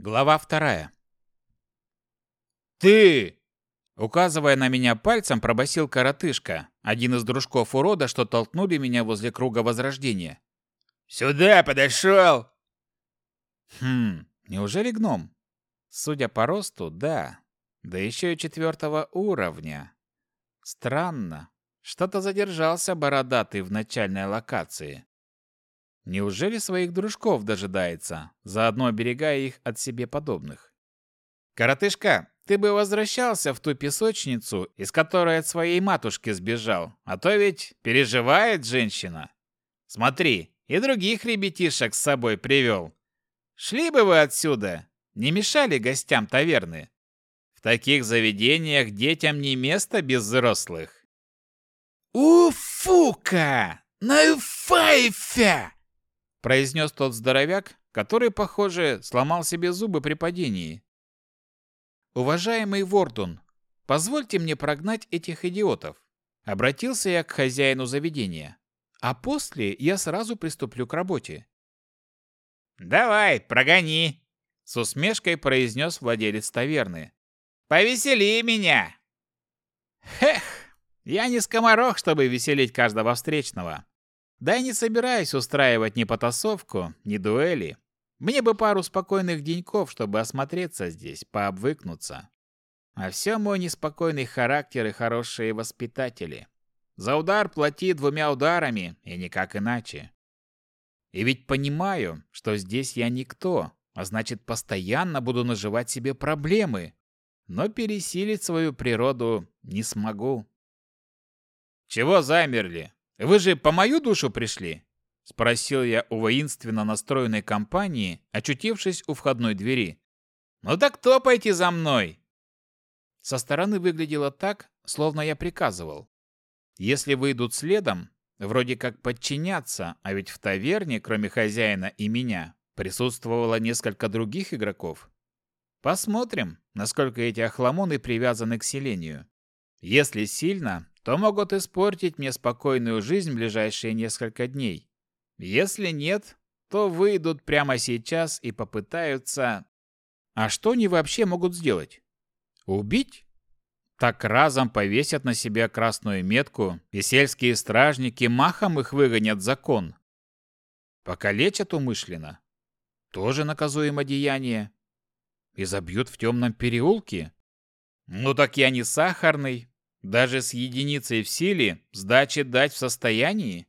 Глава вторая. «Ты!» Указывая на меня пальцем, пробасил коротышка, один из дружков урода, что толкнули меня возле круга возрождения. «Сюда подошел!» Хм, неужели гном? Судя по росту, да. Да еще и четвертого уровня. Странно. Что-то задержался бородатый в начальной локации. Неужели своих дружков дожидается, заодно оберегая их от себе подобных? Коротышка, ты бы возвращался в ту песочницу, из которой от своей матушки сбежал, а то ведь переживает женщина. Смотри, и других ребятишек с собой привел. Шли бы вы отсюда, не мешали гостям таверны. В таких заведениях детям не место без взрослых. «Уфука! На файфе!» Произнес тот здоровяк, который, похоже, сломал себе зубы при падении. «Уважаемый Вордун, позвольте мне прогнать этих идиотов», обратился я к хозяину заведения, а после я сразу приступлю к работе. «Давай, прогони!» с усмешкой произнес владелец таверны. «Повесели меня!» «Хех, я не скоморох, чтобы веселить каждого встречного. Да и не собираюсь устраивать ни потасовку, ни дуэли. Мне бы пару спокойных деньков, чтобы осмотреться здесь, пообвыкнуться. А все мой неспокойный характер и хорошие воспитатели. За удар плати двумя ударами, и никак иначе. И ведь понимаю, что здесь я никто, а значит, постоянно буду наживать себе проблемы. Но пересилить свою природу не смогу. Чего замерли? Вы же по мою душу пришли? Спросил я у воинственно настроенной компании, очутившись у входной двери. Ну так кто пойти за мной? Со стороны выглядело так, словно я приказывал. Если выйдут следом, вроде как подчиняться, а ведь в таверне, кроме хозяина и меня, присутствовало несколько других игроков. Посмотрим, насколько эти охламоны привязаны к селению. Если сильно, то могут испортить мне спокойную жизнь в ближайшие несколько дней. Если нет, то выйдут прямо сейчас и попытаются... А что они вообще могут сделать? Убить? Так разом повесят на себя красную метку, и сельские стражники махом их выгонят закон. Покалечат умышленно. Тоже наказуемо деяние. И забьют в темном переулке. Ну так я не сахарный, даже с единицей в силе сдачи дать в состоянии?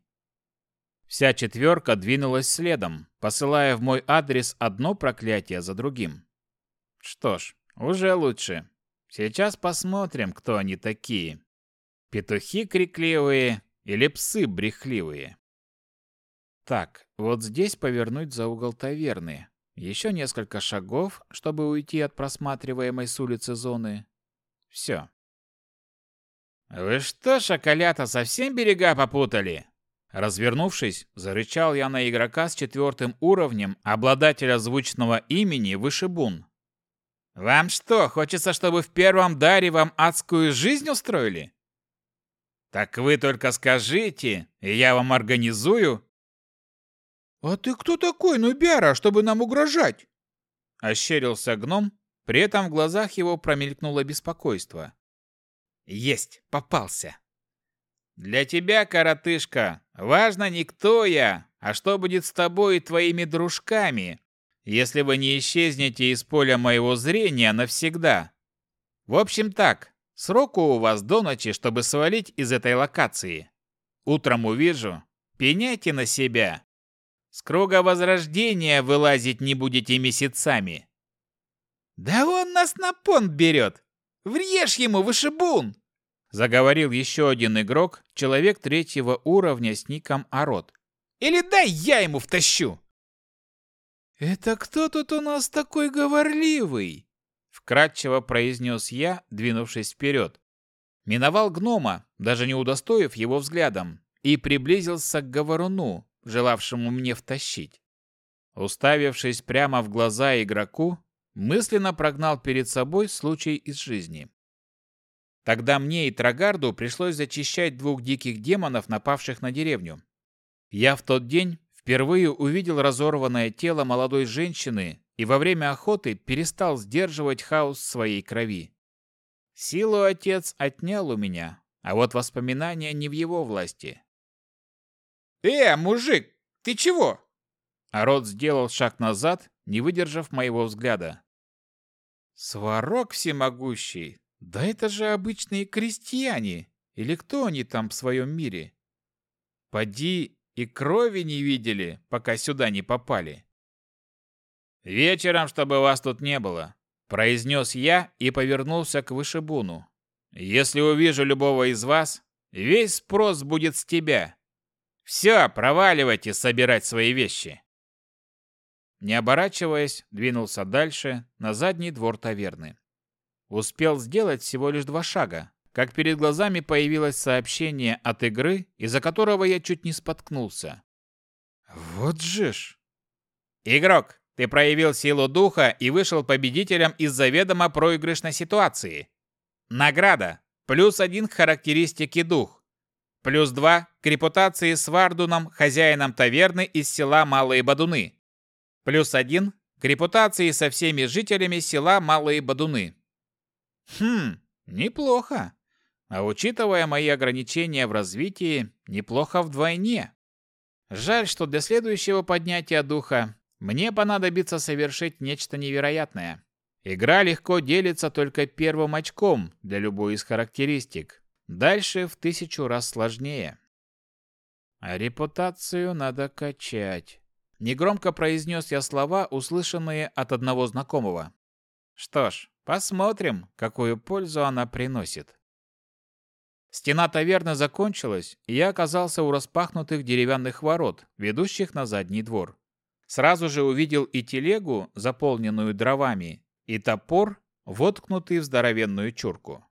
Вся четверка двинулась следом, посылая в мой адрес одно проклятие за другим. Что ж, уже лучше. Сейчас посмотрим, кто они такие. Петухи крикливые или псы брехливые. Так, вот здесь повернуть за угол таверны. Еще несколько шагов, чтобы уйти от просматриваемой с улицы зоны. Все. «Вы что, шоколята, совсем берега попутали?» Развернувшись, зарычал я на игрока с четвертым уровнем, обладателя звучного имени Вышибун. «Вам что, хочется, чтобы в первом даре вам адскую жизнь устроили?» «Так вы только скажите, и я вам организую». «А ты кто такой, Нубяра, чтобы нам угрожать?» Ощерился гном, при этом в глазах его промелькнуло беспокойство. Есть, попался. Для тебя, коротышка, важно не кто я, а что будет с тобой и твоими дружками, если вы не исчезнете из поля моего зрения навсегда. В общем так, сроку у вас до ночи, чтобы свалить из этой локации. Утром увижу, пеняйте на себя. С круга возрождения вылазить не будете месяцами. Да он нас на понт берет. Врежь ему, вышибун! Заговорил еще один игрок, человек третьего уровня с ником Арот. «Или дай я ему втащу!» «Это кто тут у нас такой говорливый?» Вкратчиво произнес я, двинувшись вперед. Миновал гнома, даже не удостоив его взглядом, и приблизился к говоруну, желавшему мне втащить. Уставившись прямо в глаза игроку, мысленно прогнал перед собой случай из жизни. Тогда мне и Трагарду пришлось зачищать двух диких демонов, напавших на деревню. Я в тот день впервые увидел разорванное тело молодой женщины и во время охоты перестал сдерживать хаос своей крови. Силу отец отнял у меня, а вот воспоминания не в его власти. «Э, мужик, ты чего?» Арот сделал шаг назад, не выдержав моего взгляда. «Сварог всемогущий! Да это же обычные крестьяне! Или кто они там в своем мире? Поди и крови не видели, пока сюда не попали!» «Вечером, чтобы вас тут не было», — произнес я и повернулся к вышибуну. «Если увижу любого из вас, весь спрос будет с тебя. Все, проваливайте собирать свои вещи». Не оборачиваясь, двинулся дальше, на задний двор таверны. Успел сделать всего лишь два шага, как перед глазами появилось сообщение от игры, из-за которого я чуть не споткнулся. Вот же ж! Игрок, ты проявил силу духа и вышел победителем из заведомо проигрышной ситуации. Награда. Плюс один к характеристике дух. Плюс два к репутации с Вардуном, хозяином таверны из села Малые Бадуны. Плюс один к репутации со всеми жителями села Малые Бадуны. Хм, неплохо. А учитывая мои ограничения в развитии, неплохо вдвойне. Жаль, что для следующего поднятия духа мне понадобится совершить нечто невероятное. Игра легко делится только первым очком для любой из характеристик. Дальше в тысячу раз сложнее. А репутацию надо качать. Негромко произнес я слова, услышанные от одного знакомого. Что ж, посмотрим, какую пользу она приносит. Стена таверны закончилась, и я оказался у распахнутых деревянных ворот, ведущих на задний двор. Сразу же увидел и телегу, заполненную дровами, и топор, воткнутый в здоровенную чурку.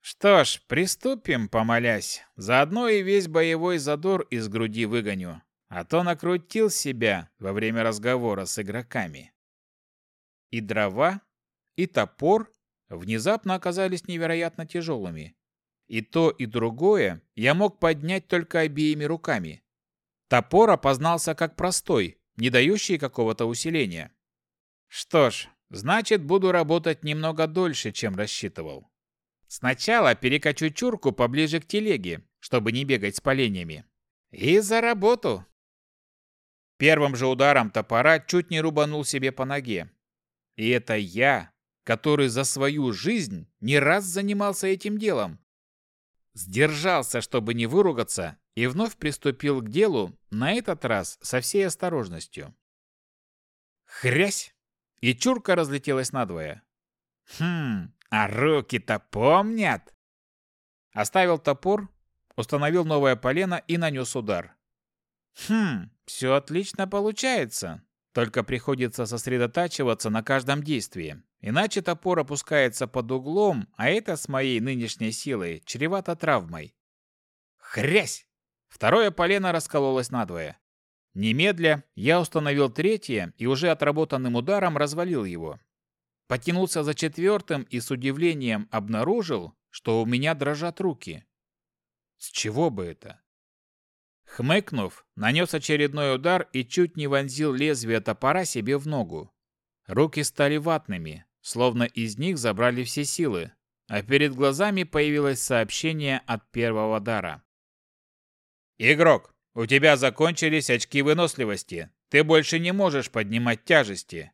Что ж, приступим, помолясь. Заодно и весь боевой задор из груди выгоню а то накрутил себя во время разговора с игроками. И дрова, и топор внезапно оказались невероятно тяжелыми. И то, и другое я мог поднять только обеими руками. Топор опознался как простой, не дающий какого-то усиления. Что ж, значит, буду работать немного дольше, чем рассчитывал. Сначала перекачу чурку поближе к телеге, чтобы не бегать с поленьями. И за работу! Первым же ударом топора чуть не рубанул себе по ноге. И это я, который за свою жизнь не раз занимался этим делом. Сдержался, чтобы не выругаться, и вновь приступил к делу, на этот раз со всей осторожностью. Хрясь! И чурка разлетелась надвое. Хм, а руки-то помнят! Оставил топор, установил новое полено и нанес удар. Хм, все отлично получается. Только приходится сосредотачиваться на каждом действии. Иначе топор опускается под углом, а это с моей нынешней силой чревато травмой. Хрясь! Второе полено раскололось надвое. Немедля я установил третье и уже отработанным ударом развалил его. Потянулся за четвертым и с удивлением обнаружил, что у меня дрожат руки. С чего бы это? Хмыкнув, нанес очередной удар и чуть не вонзил лезвие топора себе в ногу. Руки стали ватными, словно из них забрали все силы, а перед глазами появилось сообщение от первого дара. «Игрок, у тебя закончились очки выносливости. Ты больше не можешь поднимать тяжести.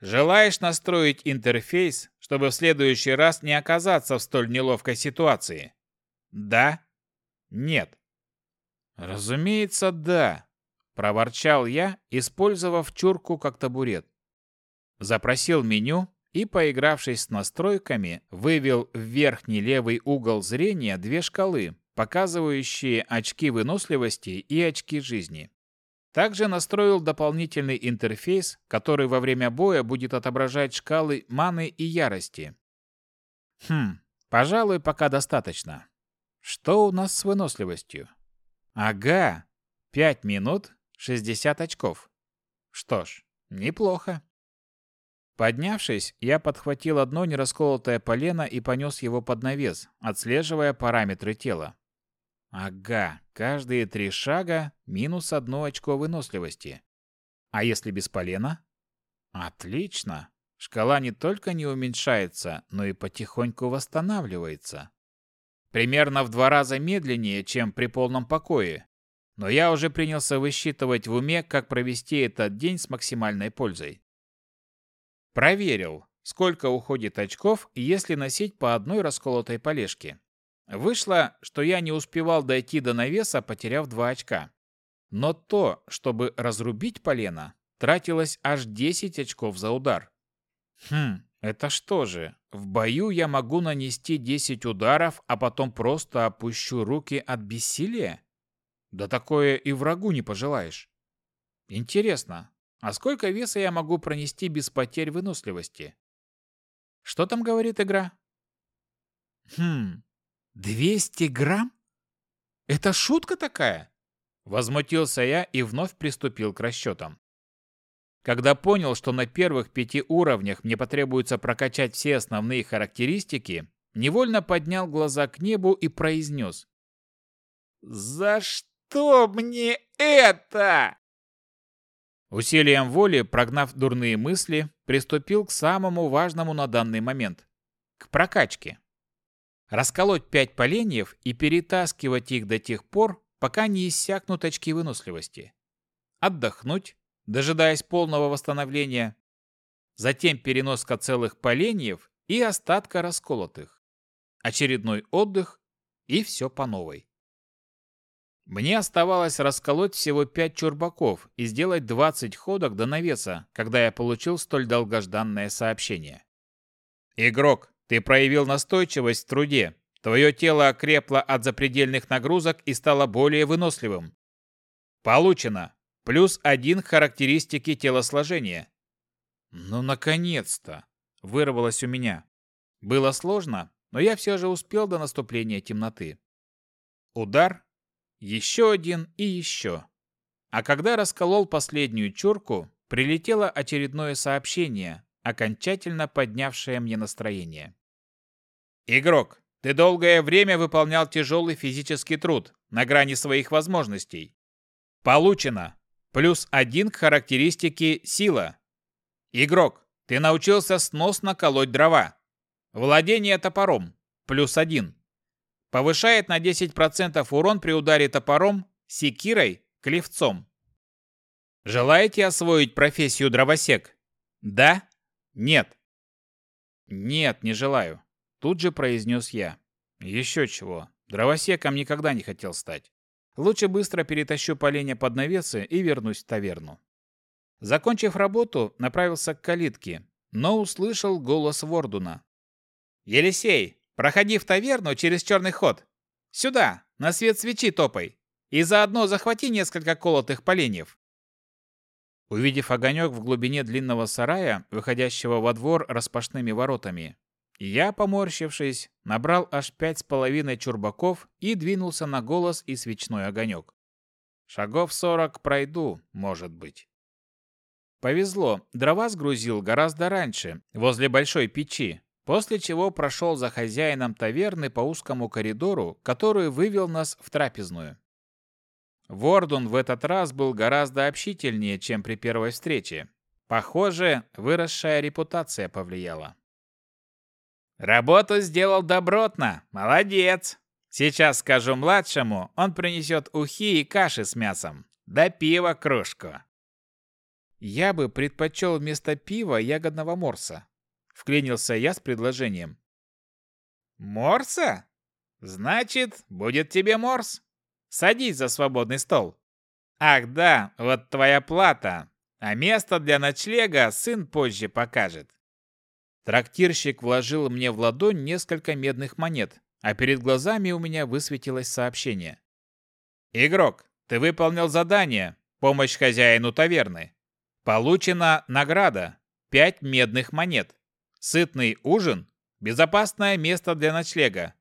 Желаешь настроить интерфейс, чтобы в следующий раз не оказаться в столь неловкой ситуации? Да? Нет. «Разумеется, да», – проворчал я, использовав чурку как табурет. Запросил меню и, поигравшись с настройками, вывел в верхний левый угол зрения две шкалы, показывающие очки выносливости и очки жизни. Также настроил дополнительный интерфейс, который во время боя будет отображать шкалы маны и ярости. Хм, пожалуй, пока достаточно. Что у нас с выносливостью? Ага, пять минут, шестьдесят очков. Что ж, неплохо. Поднявшись, я подхватил одно нерасколотое полено и понес его под навес, отслеживая параметры тела. Ага, каждые три шага минус одно очко выносливости. А если без полена? Отлично. Шкала не только не уменьшается, но и потихоньку восстанавливается. Примерно в два раза медленнее, чем при полном покое. Но я уже принялся высчитывать в уме, как провести этот день с максимальной пользой. Проверил, сколько уходит очков, если носить по одной расколотой полежке. Вышло, что я не успевал дойти до навеса, потеряв два очка. Но то, чтобы разрубить полено, тратилось аж 10 очков за удар. Хм, это что же, в бою я могу нанести 10 ударов, а потом просто опущу руки от бессилия? Да такое и врагу не пожелаешь. Интересно, а сколько веса я могу пронести без потерь выносливости? Что там говорит игра? Хм, 200 грамм? Это шутка такая? Возмутился я и вновь приступил к расчетам. Когда понял, что на первых пяти уровнях мне потребуется прокачать все основные характеристики, невольно поднял глаза к небу и произнес. «За что мне это?» Усилием воли, прогнав дурные мысли, приступил к самому важному на данный момент – к прокачке. Расколоть пять поленьев и перетаскивать их до тех пор, пока не иссякнут очки выносливости. Отдохнуть, дожидаясь полного восстановления. Затем переноска целых поленьев и остатка расколотых. Очередной отдых и все по новой. Мне оставалось расколоть всего пять чурбаков и сделать 20 ходок до навеса, когда я получил столь долгожданное сообщение. «Игрок, ты проявил настойчивость в труде. Твое тело окрепло от запредельных нагрузок и стало более выносливым. Получено. Плюс один характеристики телосложения. Ну, наконец-то! Вырвалось у меня. Было сложно, но я все же успел до наступления темноты. Удар, еще один и еще. А когда расколол последнюю чурку, прилетело очередное сообщение, окончательно поднявшее мне настроение. «Игрок, ты долгое время выполнял тяжелый физический труд на грани своих возможностей. Получено. Плюс один к характеристике сила. Игрок, ты научился сносно колоть дрова. Владение топором. Плюс один. Повышает на 10% урон при ударе топором, секирой, клевцом. Желаете освоить профессию дровосек? Да? Нет? Нет, не желаю. Тут же произнес я. Еще чего. Дровосеком никогда не хотел стать. Лучше быстро перетащу поленья под навесы и вернусь в таверну. Закончив работу, направился к калитке, но услышал голос Вордуна. «Елисей, проходи в таверну через черный ход. Сюда, на свет свечи топай. И заодно захвати несколько колотых поленьев». Увидев огонек в глубине длинного сарая, выходящего во двор распашными воротами, я, поморщившись, набрал аж пять с половиной чурбаков и двинулся на голос и свечной огонек. Шагов сорок пройду, может быть. Повезло, дрова сгрузил гораздо раньше, возле большой печи, после чего прошел за хозяином таверны по узкому коридору, который вывел нас в трапезную. Вордун в этот раз был гораздо общительнее, чем при первой встрече. Похоже, выросшая репутация повлияла. Работу сделал добротно. Молодец. Сейчас скажу младшему, он принесет ухи и каши с мясом. Да пива кружку. Я бы предпочел вместо пива ягодного морса. Вклинился я с предложением. Морса? Значит, будет тебе морс. Садись за свободный стол. Ах да, вот твоя плата. А место для ночлега сын позже покажет. Трактирщик вложил мне в ладонь несколько медных монет, а перед глазами у меня высветилось сообщение. «Игрок, ты выполнил задание. Помощь хозяину таверны. Получена награда. Пять медных монет. Сытный ужин. Безопасное место для ночлега.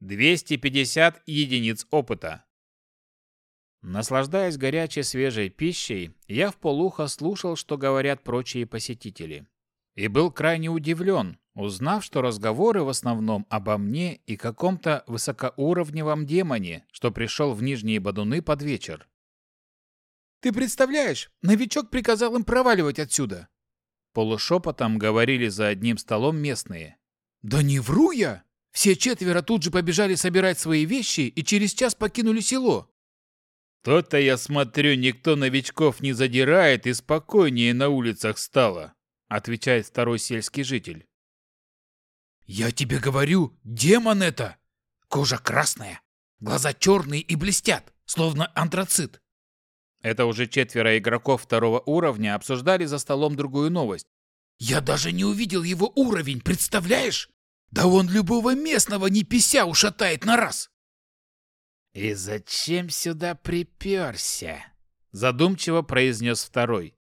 250 единиц опыта». Наслаждаясь горячей свежей пищей, я в полухо слушал, что говорят прочие посетители и был крайне удивлен, узнав, что разговоры в основном обо мне и каком-то высокоуровневом демоне, что пришел в Нижние Бадуны под вечер. «Ты представляешь, новичок приказал им проваливать отсюда!» Полушепотом говорили за одним столом местные. «Да не вру я! Все четверо тут же побежали собирать свои вещи и через час покинули село. То-то я смотрю, никто новичков не задирает и спокойнее на улицах стало, отвечает второй сельский житель. Я тебе говорю, демон это! Кожа красная, глаза черные и блестят, словно антрацит. Это уже четверо игроков второго уровня обсуждали за столом другую новость. «Я даже не увидел его уровень, представляешь? Да он любого местного не пися ушатает на раз!» «И зачем сюда приперся?» Задумчиво произнес второй.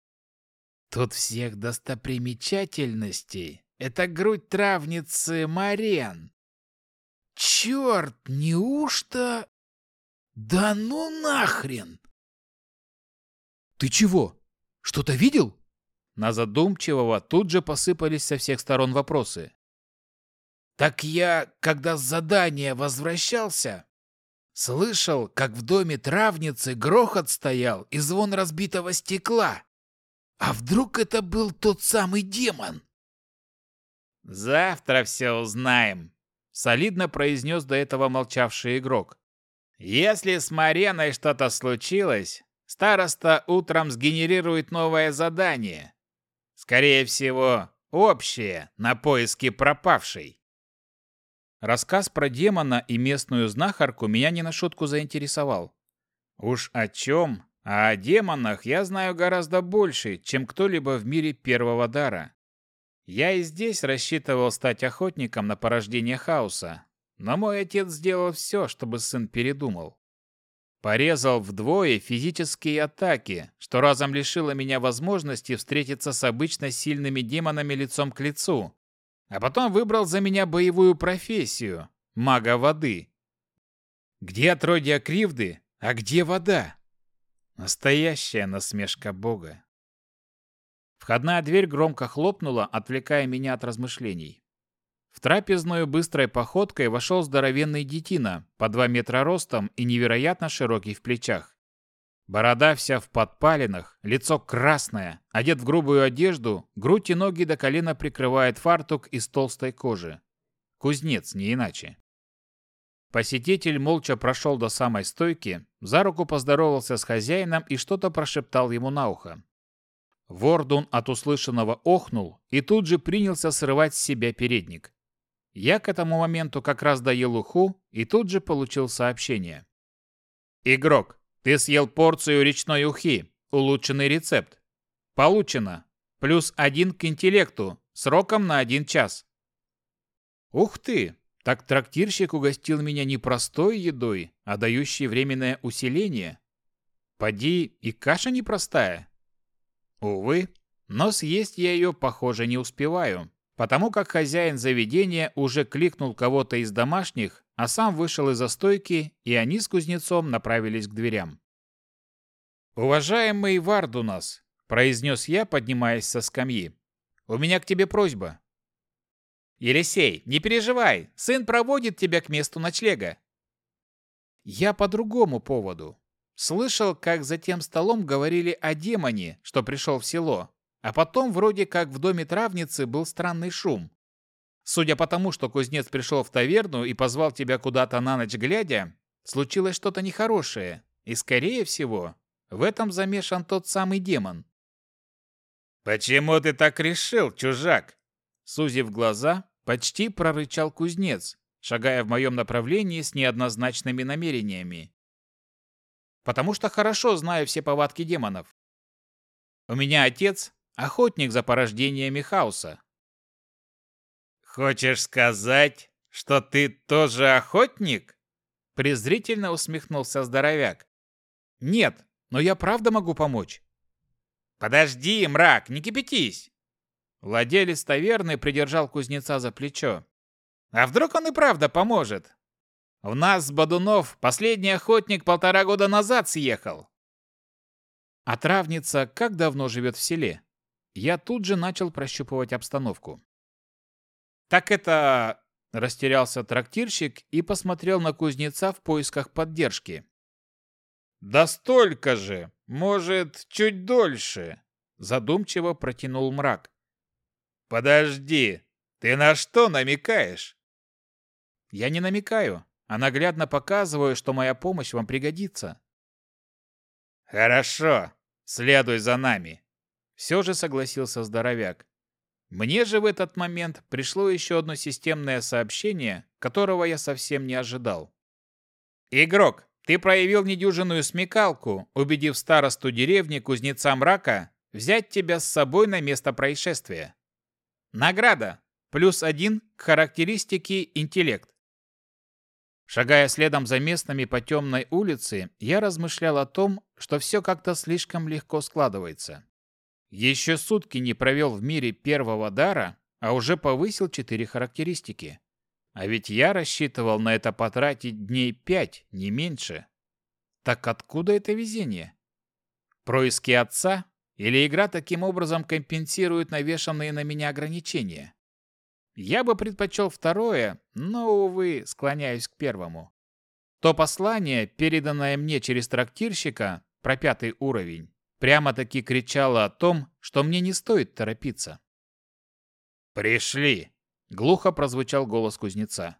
«Тут всех достопримечательностей. Это грудь травницы Марен. Черт, неужто...» «Да ну нахрен!» «Ты чего? Что-то видел?» На задумчивого тут же посыпались со всех сторон вопросы. «Так я, когда с задания возвращался, слышал, как в доме травницы грохот стоял и звон разбитого стекла. А вдруг это был тот самый демон?» «Завтра все узнаем», — солидно произнес до этого молчавший игрок. «Если с Мареной что-то случилось, Староста утром сгенерирует новое задание. Скорее всего, общее, на поиски пропавшей. Рассказ про демона и местную знахарку меня не на шутку заинтересовал. Уж о чем, а о демонах я знаю гораздо больше, чем кто-либо в мире первого дара. Я и здесь рассчитывал стать охотником на порождение хаоса, но мой отец сделал все, чтобы сын передумал. Порезал вдвое физические атаки, что разом лишило меня возможности встретиться с обычно сильными демонами лицом к лицу. А потом выбрал за меня боевую профессию – мага воды. Где отродья кривды, а где вода? Настоящая насмешка Бога. Входная дверь громко хлопнула, отвлекая меня от размышлений. В трапезную быстрой походкой вошел здоровенный детина, по два метра ростом и невероятно широкий в плечах. Борода вся в подпалинах, лицо красное, одет в грубую одежду, грудь и ноги до колена прикрывает фартук из толстой кожи. Кузнец, не иначе. Посетитель молча прошел до самой стойки, за руку поздоровался с хозяином и что-то прошептал ему на ухо. Вордун от услышанного охнул и тут же принялся срывать с себя передник. Я к этому моменту как раз доел уху и тут же получил сообщение. «Игрок, ты съел порцию речной ухи. Улучшенный рецепт. Получено. Плюс один к интеллекту. Сроком на один час». «Ух ты! Так трактирщик угостил меня не простой едой, а дающей временное усиление. Поди, и каша непростая». Увы, но съесть я ее, похоже, не успеваю потому как хозяин заведения уже кликнул кого-то из домашних, а сам вышел из застойки, и они с кузнецом направились к дверям. «Уважаемый Вардунас», — произнес я, поднимаясь со скамьи, — «у меня к тебе просьба». «Елисей, не переживай, сын проводит тебя к месту ночлега». «Я по другому поводу. Слышал, как за тем столом говорили о демоне, что пришел в село, а потом вроде как в доме травницы был странный шум. Судя по тому, что кузнец пришел в таверну и позвал тебя куда-то на ночь глядя, случилось что-то нехорошее, и, скорее всего, в этом замешан тот самый демон. «Почему ты так решил, чужак?» Сузив глаза, почти прорычал кузнец, шагая в моем направлении с неоднозначными намерениями. «Потому что хорошо знаю все повадки демонов. У меня отец охотник за порождениями хаоса. «Хочешь сказать, что ты тоже охотник?» Презрительно усмехнулся здоровяк. «Нет, но я правда могу помочь». «Подожди, мрак, не кипятись!» Владелец таверны придержал кузнеца за плечо. «А вдруг он и правда поможет? У нас с Бадунов последний охотник полтора года назад съехал». «А травница как давно живет в селе?» Я тут же начал прощупывать обстановку. «Так это...» – растерялся трактирщик и посмотрел на кузнеца в поисках поддержки. «Да столько же! Может, чуть дольше!» – задумчиво протянул мрак. Подожди, ты на что намекаешь? Я не намекаю, а наглядно показываю, что моя помощь вам пригодится. Хорошо, следуй за нами. Все же согласился здоровяк. Мне же в этот момент пришло еще одно системное сообщение, которого я совсем не ожидал. «Игрок, ты проявил недюжинную смекалку, убедив старосту деревни Кузнеца Мрака взять тебя с собой на место происшествия. Награда. Плюс один к характеристике интеллект. Шагая следом за местными по темной улице, я размышлял о том, что все как-то слишком легко складывается. Еще сутки не провел в мире первого дара, а уже повысил четыре характеристики. А ведь я рассчитывал на это потратить дней пять, не меньше. Так откуда это везение? Происки отца? Или игра таким образом компенсирует навешанные на меня ограничения? Я бы предпочел второе, но, увы, склоняюсь к первому. То послание, переданное мне через трактирщика, про пятый уровень, прямо-таки кричало о том, что мне не стоит торопиться. «Пришли!» — глухо прозвучал голос кузнеца.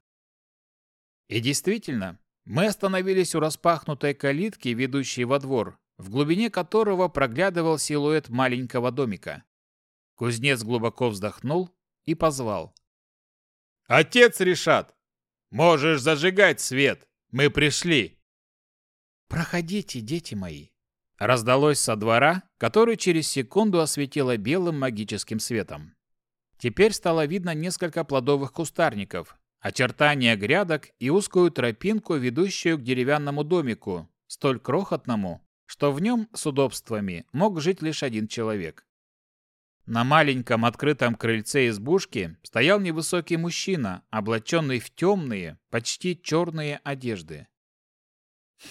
И действительно, мы остановились у распахнутой калитки, ведущей во двор, в глубине которого проглядывал силуэт маленького домика. Кузнец глубоко вздохнул и позвал. Отец решат. Можешь зажигать свет. Мы пришли. Проходите, дети мои. Раздалось со двора, который через секунду осветило белым магическим светом. Теперь стало видно несколько плодовых кустарников, очертания грядок и узкую тропинку, ведущую к деревянному домику, столь крохотному, что в нем с удобствами мог жить лишь один человек. На маленьком открытом крыльце избушки стоял невысокий мужчина, облаченный в темные, почти черные одежды.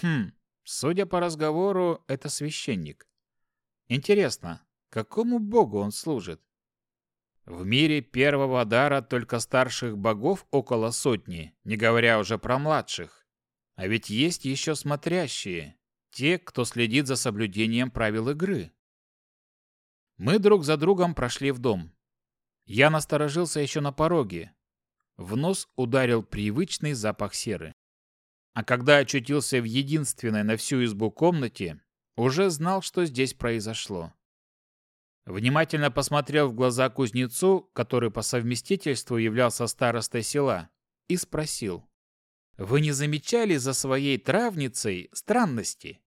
Хм, судя по разговору, это священник. Интересно, какому богу он служит? В мире первого дара только старших богов около сотни, не говоря уже про младших. А ведь есть еще смотрящие, те, кто следит за соблюдением правил игры. Мы друг за другом прошли в дом. Я насторожился еще на пороге. В нос ударил привычный запах серы. А когда очутился в единственной на всю избу комнате, уже знал, что здесь произошло. Внимательно посмотрел в глаза кузнецу, который по совместительству являлся старостой села, и спросил. «Вы не замечали за своей травницей странности?»